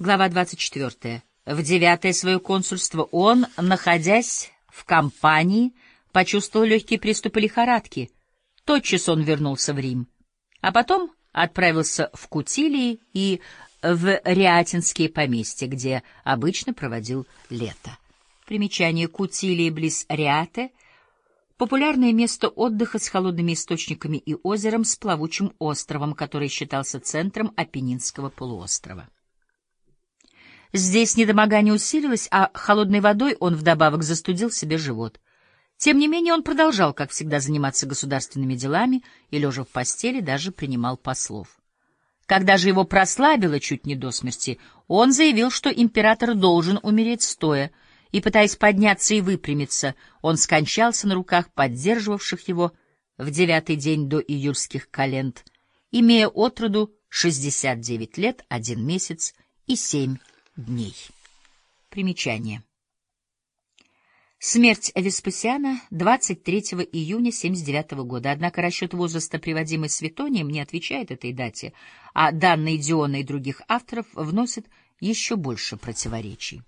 Глава 24. В девятое свое консульство он, находясь в компании, почувствовал легкие приступы лихорадки. Тотчас он вернулся в Рим, а потом отправился в Кутилии и в Риатинские поместья, где обычно проводил лето. Примечание Кутилии близ Риате — популярное место отдыха с холодными источниками и озером с плавучим островом, который считался центром Апеннинского полуострова. Здесь недомогание усилилось, а холодной водой он вдобавок застудил себе живот. Тем не менее он продолжал, как всегда, заниматься государственными делами и, лежа в постели, даже принимал послов. Когда же его прослабило чуть не до смерти, он заявил, что император должен умереть стоя, и, пытаясь подняться и выпрямиться, он скончался на руках поддерживавших его в девятый день до июльских календ, имея отроду 69 лет, один месяц и семь дней. Примечание. Смерть Веспасиана 23 июня 79 года. Однако расчет возраста, приводимый Светонием, не отвечает этой дате, а данные Диона и других авторов вносят еще больше противоречий.